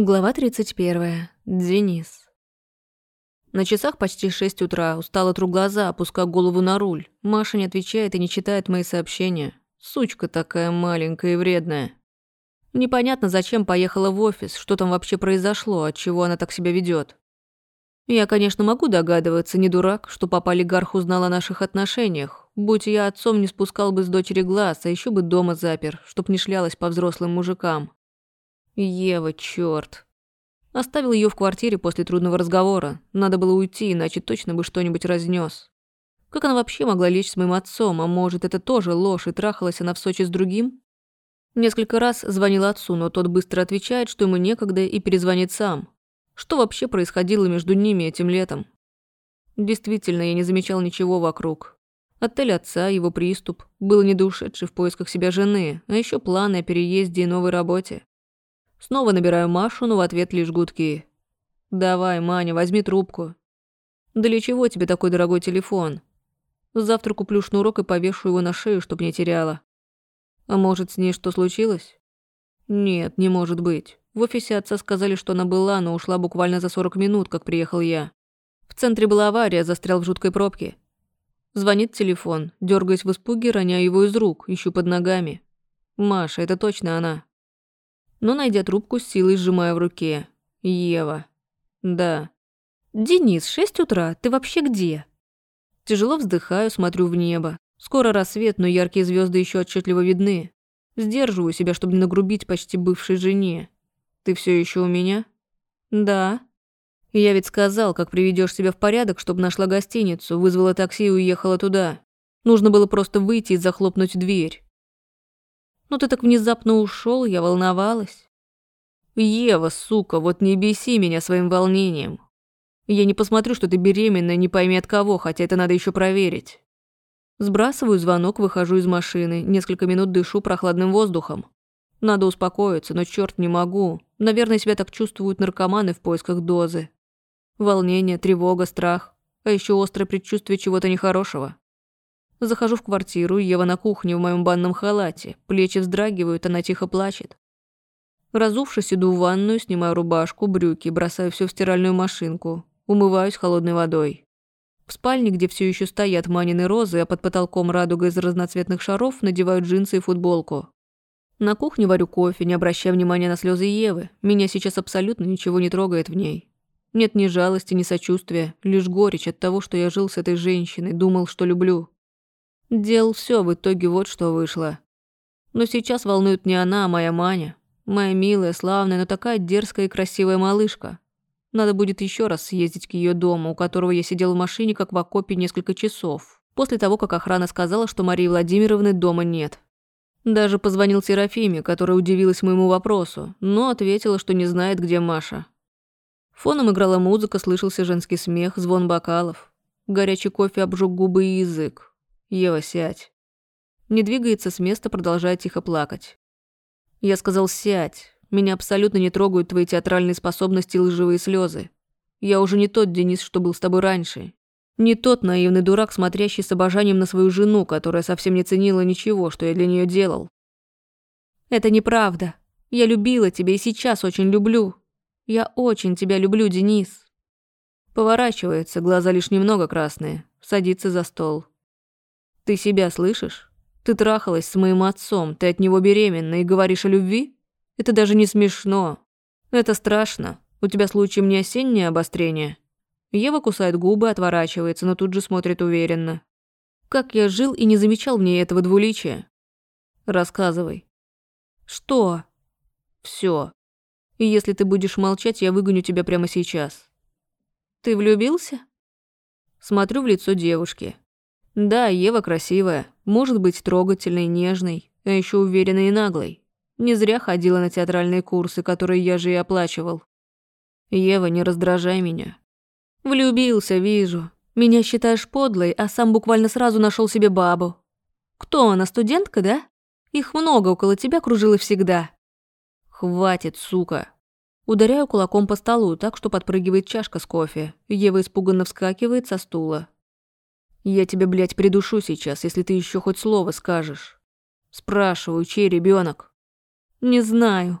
Глава 31. Денис. На часах почти шесть утра, устала тру глаза, опускаю голову на руль. Маша не отвечает и не читает мои сообщения. Сучка такая маленькая и вредная. Непонятно, зачем поехала в офис, что там вообще произошло, от чего она так себя ведет. Я, конечно, могу догадываться, не дурак, что папа олигарх узнал о наших отношениях. Будь я отцом, не спускал бы с дочери глаз, а еще бы дома запер, чтоб не шлялась по взрослым мужикам. Ева, чёрт. Оставил её в квартире после трудного разговора. Надо было уйти, иначе точно бы что-нибудь разнес. Как она вообще могла лечь с моим отцом? А может, это тоже ложь, и трахалась она в Сочи с другим? Несколько раз звонила отцу, но тот быстро отвечает, что ему некогда, и перезвонит сам. Что вообще происходило между ними этим летом? Действительно, я не замечал ничего вокруг. Отель отца, его приступ, был недоушедший в поисках себя жены, а еще планы о переезде и новой работе. Снова набираю Машу, но в ответ лишь гудки. «Давай, Маня, возьми трубку». «Да для чего тебе такой дорогой телефон?» «Завтра куплю шнурок и повешу его на шею, чтоб не теряла». «А может, с ней что случилось?» «Нет, не может быть. В офисе отца сказали, что она была, но ушла буквально за 40 минут, как приехал я. В центре была авария, застрял в жуткой пробке. Звонит телефон, дергаясь в испуге, роняю его из рук, ищу под ногами. Маша, это точно она но, найдя трубку, с силой сжимаю в руке. Ева. Да. «Денис, шесть утра, ты вообще где?» Тяжело вздыхаю, смотрю в небо. Скоро рассвет, но яркие звезды еще отчетливо видны. Сдерживаю себя, чтобы не нагрубить почти бывшей жене. «Ты все еще у меня?» «Да». «Я ведь сказал, как приведешь себя в порядок, чтобы нашла гостиницу, вызвала такси и уехала туда. Нужно было просто выйти и захлопнуть дверь. Но «Ну ты так внезапно ушел, я волновалась. Ева, сука, вот не беси меня своим волнением. Я не посмотрю, что ты беременна, не пойми от кого, хотя это надо еще проверить. Сбрасываю звонок, выхожу из машины, несколько минут дышу прохладным воздухом. Надо успокоиться, но черт не могу. Наверное, себя так чувствуют наркоманы в поисках дозы. Волнение, тревога, страх, а еще острое предчувствие чего-то нехорошего. Захожу в квартиру, Ева на кухне в моем банном халате. Плечи вздрагивают, она тихо плачет. Разувшись, иду в ванную, снимаю рубашку, брюки, бросаю все в стиральную машинку. Умываюсь холодной водой. В спальне, где все еще стоят манины розы, а под потолком радуга из разноцветных шаров, надеваю джинсы и футболку. На кухне варю кофе, не обращая внимания на слезы Евы. Меня сейчас абсолютно ничего не трогает в ней. Нет ни жалости, ни сочувствия, лишь горечь от того, что я жил с этой женщиной, думал, что люблю. Дел все в итоге вот что вышло. Но сейчас волнует не она, а моя Маня. Моя милая, славная, но такая дерзкая и красивая малышка. Надо будет еще раз съездить к ее дому, у которого я сидел в машине, как в окопе, несколько часов. После того, как охрана сказала, что Марии Владимировны дома нет. Даже позвонил Серафиме, которая удивилась моему вопросу, но ответила, что не знает, где Маша. Фоном играла музыка, слышался женский смех, звон бокалов. Горячий кофе обжег губы и язык. «Ева, сядь». Не двигается с места, продолжая тихо плакать. Я сказал «сядь». Меня абсолютно не трогают твои театральные способности и лживые слезы. Я уже не тот Денис, что был с тобой раньше. Не тот наивный дурак, смотрящий с обожанием на свою жену, которая совсем не ценила ничего, что я для нее делал. Это неправда. Я любила тебя и сейчас очень люблю. Я очень тебя люблю, Денис. Поворачивается, глаза лишь немного красные, садится за стол. Ты себя слышишь? Ты трахалась с моим отцом, ты от него беременна и говоришь о любви? Это даже не смешно. Это страшно. У тебя случаем не осеннее обострение? Ева кусает губы, отворачивается, но тут же смотрит уверенно. Как я жил и не замечал в ней этого двуличия? Рассказывай. Что? Все. И если ты будешь молчать, я выгоню тебя прямо сейчас. Ты влюбился? Смотрю в лицо девушки. Да, Ева красивая, может быть трогательной, нежной, а еще уверенной и наглой. Не зря ходила на театральные курсы, которые я же и оплачивал. Ева, не раздражай меня. Влюбился, вижу. Меня считаешь подлой, а сам буквально сразу нашел себе бабу. Кто она, студентка, да? Их много около тебя кружило всегда. Хватит, сука. Ударяю кулаком по столу, так что подпрыгивает чашка с кофе. Ева испуганно вскакивает со стула. Я тебя, блядь, придушу сейчас, если ты еще хоть слово скажешь. Спрашиваю, чей ребенок? Не знаю.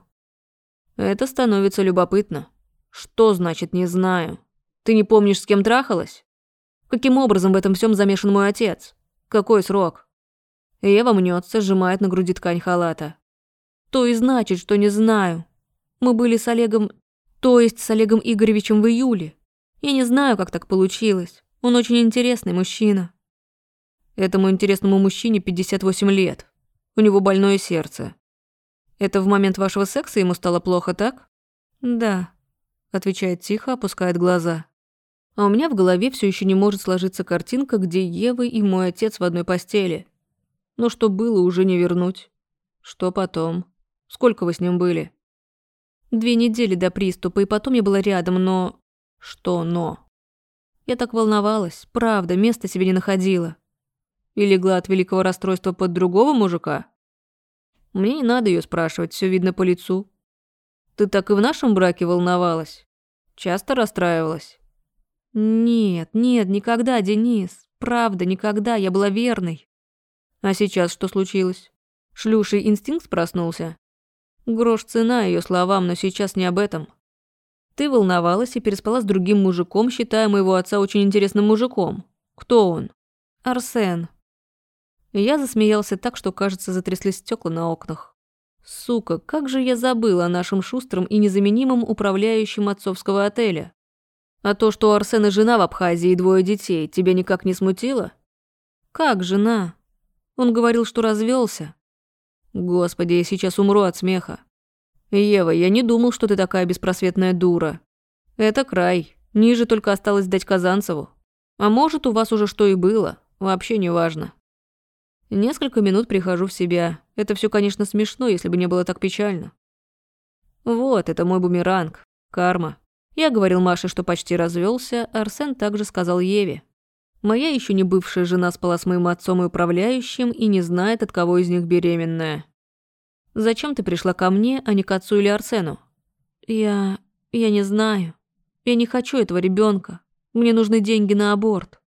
Это становится любопытно. Что значит «не знаю»? Ты не помнишь, с кем трахалась? Каким образом в этом всем замешан мой отец? Какой срок? Ева мнется, сжимает на груди ткань халата. То и значит, что не знаю. Мы были с Олегом, то есть с Олегом Игоревичем в июле. Я не знаю, как так получилось. Он очень интересный мужчина. Этому интересному мужчине 58 лет. У него больное сердце. Это в момент вашего секса ему стало плохо, так? Да, отвечает тихо, опускает глаза. А у меня в голове все еще не может сложиться картинка, где Ева и мой отец в одной постели. Но что было, уже не вернуть. Что потом? Сколько вы с ним были? Две недели до приступа, и потом я была рядом, но... Что «но»? Я так волновалась, правда, места себе не находила. И легла от великого расстройства под другого мужика? Мне не надо ее спрашивать, все видно по лицу. Ты так и в нашем браке волновалась? Часто расстраивалась? Нет, нет, никогда, Денис. Правда, никогда, я была верной. А сейчас что случилось? Шлюший инстинкт проснулся? Грош цена ее словам, но сейчас не об этом. Ты волновалась и переспала с другим мужиком, считая моего отца очень интересным мужиком. Кто он? Арсен. Я засмеялся так, что, кажется, затряслись стекла на окнах. Сука, как же я забыл о нашем шустром и незаменимом управляющем отцовского отеля. А то, что у Арсена жена в Абхазии и двое детей, тебя никак не смутило? Как жена? Он говорил, что развелся. Господи, я сейчас умру от смеха. Ева, я не думал, что ты такая беспросветная дура. Это край. Ниже только осталось дать Казанцеву. А может, у вас уже что и было. Вообще не важно. Несколько минут прихожу в себя. Это все, конечно, смешно, если бы не было так печально. Вот, это мой бумеранг. Карма. Я говорил Маше, что почти развелся, Арсен также сказал Еве. Моя еще не бывшая жена спала с моим отцом и управляющим и не знает, от кого из них беременная. Зачем ты пришла ко мне, а не к отцу или Арсену? Я... я не знаю. Я не хочу этого ребенка. Мне нужны деньги на аборт.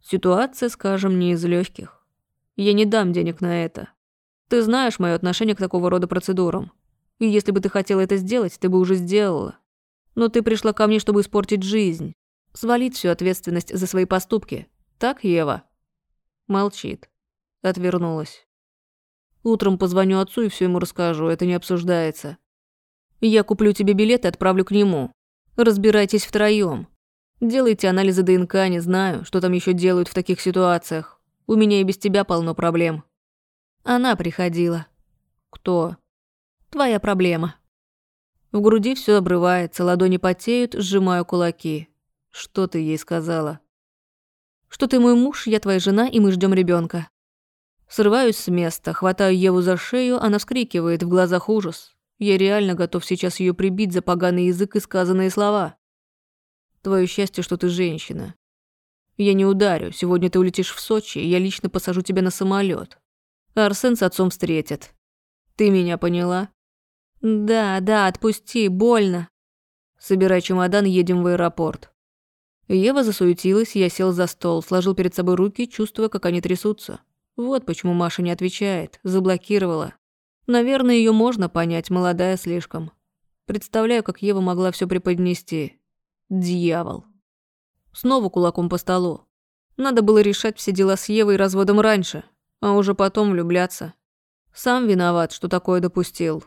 Ситуация, скажем, не из легких. Я не дам денег на это. Ты знаешь мое отношение к такого рода процедурам. И если бы ты хотела это сделать, ты бы уже сделала. Но ты пришла ко мне, чтобы испортить жизнь. Свалить всю ответственность за свои поступки. Так, Ева? Молчит. Отвернулась. Утром позвоню отцу и все ему расскажу, это не обсуждается. Я куплю тебе билет и отправлю к нему. Разбирайтесь втроем. Делайте анализы ДНК, не знаю, что там еще делают в таких ситуациях. У меня и без тебя полно проблем. Она приходила. Кто? Твоя проблема. В груди все обрывается, ладони потеют, сжимаю кулаки. Что ты ей сказала? Что ты мой муж, я твоя жена, и мы ждем ребенка. Срываюсь с места, хватаю Еву за шею, она вскрикивает, в глазах ужас. Я реально готов сейчас ее прибить за поганый язык и сказанные слова. Твое счастье, что ты женщина. Я не ударю, сегодня ты улетишь в Сочи, я лично посажу тебя на самолет. Арсен с отцом встретит. Ты меня поняла? Да, да, отпусти, больно. Собирай чемодан, едем в аэропорт. Ева засуетилась, я сел за стол, сложил перед собой руки, чувствуя, как они трясутся. Вот почему Маша не отвечает, заблокировала. Наверное, ее можно понять, молодая слишком. Представляю, как Ева могла все преподнести. Дьявол. Снова кулаком по столу. Надо было решать все дела с Евой и разводом раньше, а уже потом влюбляться. Сам виноват, что такое допустил.